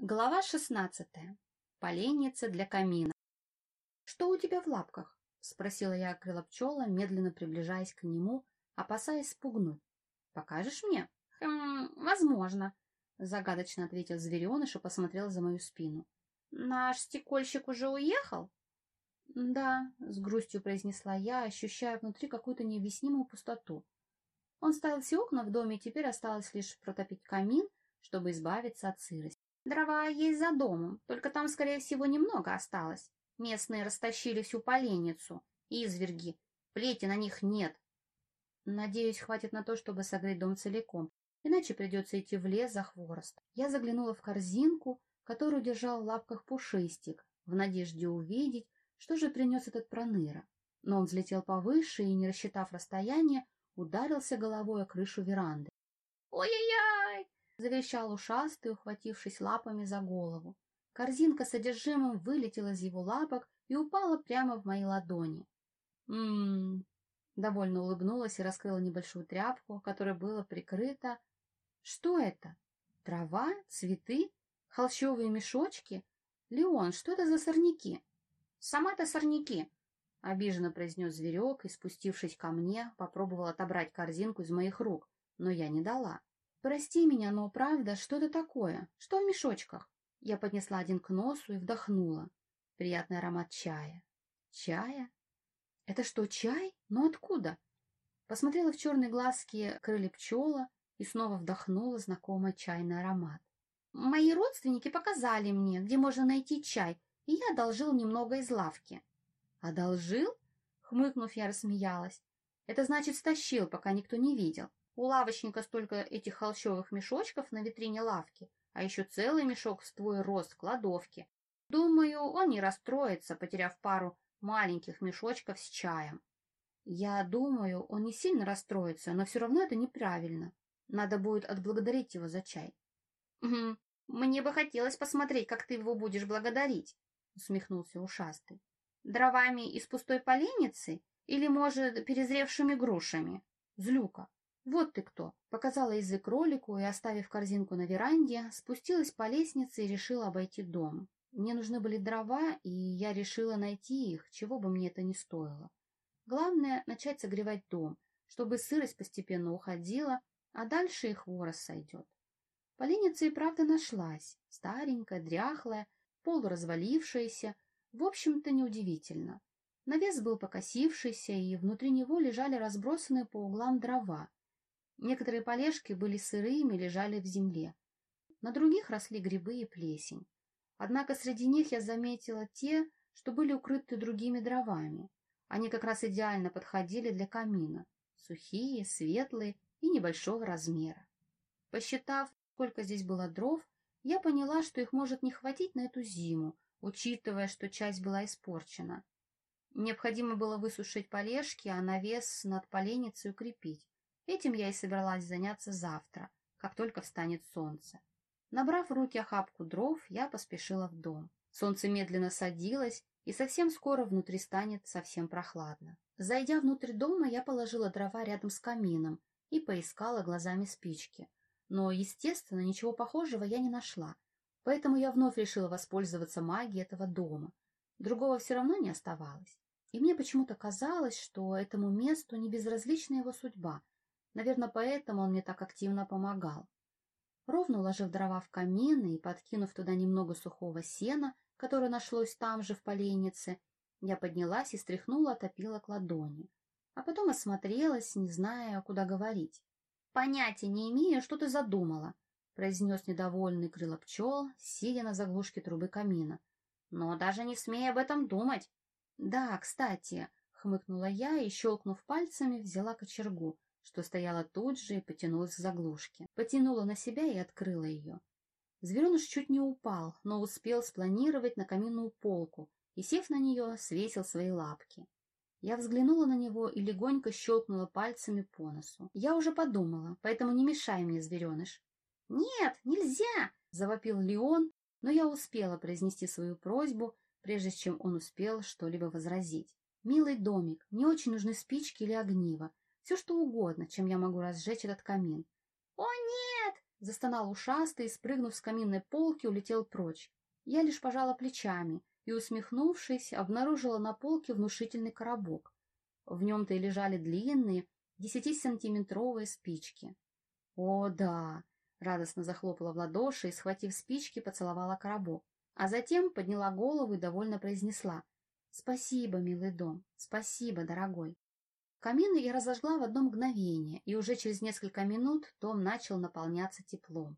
Глава шестнадцатая. Поленница для камина. «Что у тебя в лапках?» — спросила я крыла пчела, медленно приближаясь к нему, опасаясь спугнуть. «Покажешь мне?» «Хм, возможно», — загадочно ответил звереныш и посмотрел за мою спину. «Наш стекольщик уже уехал?» «Да», — с грустью произнесла я, ощущая внутри какую-то необъяснимую пустоту. Он ставил все окна в доме, и теперь осталось лишь протопить камин, чтобы избавиться от сырости. Дрова есть за домом, только там, скорее всего, немного осталось. Местные растащили всю поленницу. Изверги. Плети на них нет. Надеюсь, хватит на то, чтобы согреть дом целиком, иначе придется идти в лес за хворост. Я заглянула в корзинку, которую держал в лапках пушистик, в надежде увидеть, что же принес этот проныра. Но он взлетел повыше и, не рассчитав расстояние, ударился головой о крышу веранды. «Ой-ой-ой!» Заверещал ушастый, ухватившись лапами за голову. Корзинка с содержимым вылетела из его лапок и упала прямо в мои ладони. «М-м-м!» Довольно улыбнулась и раскрыла небольшую тряпку, которая была прикрыта. «Что это? Трава? Цветы? Холщовые мешочки? Леон, что это за сорняки?» «Сама-то сорняки!» — обиженно произнес зверек и, спустившись ко мне, попробовал отобрать корзинку из моих рук, но я не дала. «Прости меня, но правда, что это такое? Что в мешочках?» Я поднесла один к носу и вдохнула. Приятный аромат чая. «Чая? Это что, чай? Но откуда?» Посмотрела в черные глазки крылья пчела и снова вдохнула знакомый чайный аромат. «Мои родственники показали мне, где можно найти чай, и я одолжил немного из лавки». «Одолжил?» — хмыкнув, я рассмеялась. «Это значит, стащил, пока никто не видел. У лавочника столько этих холщовых мешочков на витрине лавки, а еще целый мешок с твой рост в кладовке. Думаю, он не расстроится, потеряв пару маленьких мешочков с чаем. Я думаю, он не сильно расстроится, но все равно это неправильно. Надо будет отблагодарить его за чай. Мне бы хотелось посмотреть, как ты его будешь благодарить, усмехнулся ушастый. Дровами из пустой поленницы или, может, перезревшими грушами? Злюка. «Вот ты кто!» — показала язык кролику и, оставив корзинку на веранде, спустилась по лестнице и решила обойти дом. Мне нужны были дрова, и я решила найти их, чего бы мне это ни стоило. Главное — начать согревать дом, чтобы сырость постепенно уходила, а дальше и хворост сойдет. Поленница и правда нашлась, старенькая, дряхлая, полуразвалившаяся, в общем-то неудивительно. Навес был покосившийся, и внутри него лежали разбросанные по углам дрова, Некоторые полежки были сырыми, лежали в земле. На других росли грибы и плесень. Однако среди них я заметила те, что были укрыты другими дровами. Они как раз идеально подходили для камина. Сухие, светлые и небольшого размера. Посчитав, сколько здесь было дров, я поняла, что их может не хватить на эту зиму, учитывая, что часть была испорчена. Необходимо было высушить полежки, а навес над поленницей укрепить. Этим я и собралась заняться завтра, как только встанет солнце. Набрав в руки охапку дров, я поспешила в дом. Солнце медленно садилось, и совсем скоро внутри станет совсем прохладно. Зайдя внутрь дома, я положила дрова рядом с камином и поискала глазами спички. Но, естественно, ничего похожего я не нашла, поэтому я вновь решила воспользоваться магией этого дома. Другого все равно не оставалось. И мне почему-то казалось, что этому месту не безразлична его судьба — Наверное, поэтому он мне так активно помогал. Ровно уложив дрова в камин и подкинув туда немного сухого сена, которое нашлось там же в поленнице, я поднялась и стряхнула отопила к ладони. А потом осмотрелась, не зная, куда говорить. «Понятия не имею, что ты задумала», — произнес недовольный крыло пчел, сидя на заглушке трубы камина. «Но даже не смей об этом думать». «Да, кстати», — хмыкнула я и, щелкнув пальцами, взяла кочергу что стояла тут же и потянулась к заглушке. Потянула на себя и открыла ее. Звереныш чуть не упал, но успел спланировать на каминную полку и, сев на нее, свесил свои лапки. Я взглянула на него и легонько щелкнула пальцами по носу. Я уже подумала, поэтому не мешай мне, звереныш. — Нет, нельзя! — завопил Леон, но я успела произнести свою просьбу, прежде чем он успел что-либо возразить. «Милый домик, мне очень нужны спички или огниво. Все что угодно, чем я могу разжечь этот камин. — О, нет! Застонал ушастый и, спрыгнув с каминной полки, улетел прочь. Я лишь пожала плечами и, усмехнувшись, обнаружила на полке внушительный коробок. В нем-то и лежали длинные, десятисантиметровые спички. «О, да!» — радостно захлопала в ладоши и, схватив спички, поцеловала коробок, а затем подняла голову и довольно произнесла «Спасибо, милый дом, спасибо, дорогой». Камин я разожгла в одно мгновение, и уже через несколько минут дом начал наполняться теплом.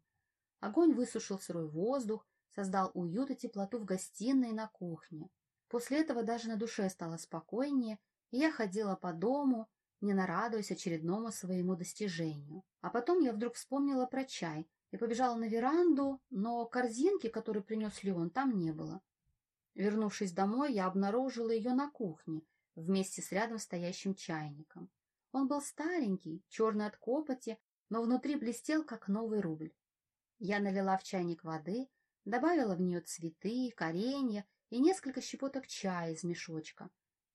Огонь высушил сырой воздух, создал уют и теплоту в гостиной и на кухне. После этого даже на душе стало спокойнее, и я ходила по дому, не нарадуясь очередному своему достижению. А потом я вдруг вспомнила про чай и побежала на веранду, но корзинки, которую принес Леон, там не было. Вернувшись домой, я обнаружила ее на кухне, вместе с рядом стоящим чайником. Он был старенький, черный от копоти, но внутри блестел, как новый рубль. Я налила в чайник воды, добавила в нее цветы, коренья и несколько щепоток чая из мешочка.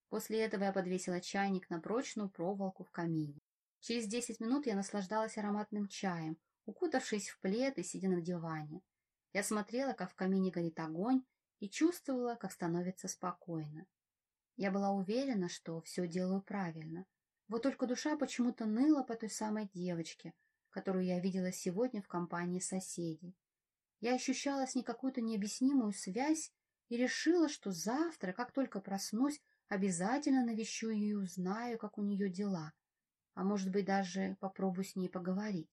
После этого я подвесила чайник на прочную проволоку в камине. Через десять минут я наслаждалась ароматным чаем, укутавшись в плед и сидя на диване. Я смотрела, как в камине горит огонь, и чувствовала, как становится спокойно. Я была уверена, что все делаю правильно. Вот только душа почему-то ныла по той самой девочке, которую я видела сегодня в компании соседей. Я ощущала с ней какую-то необъяснимую связь и решила, что завтра, как только проснусь, обязательно навещу ее и узнаю, как у нее дела. А может быть, даже попробую с ней поговорить.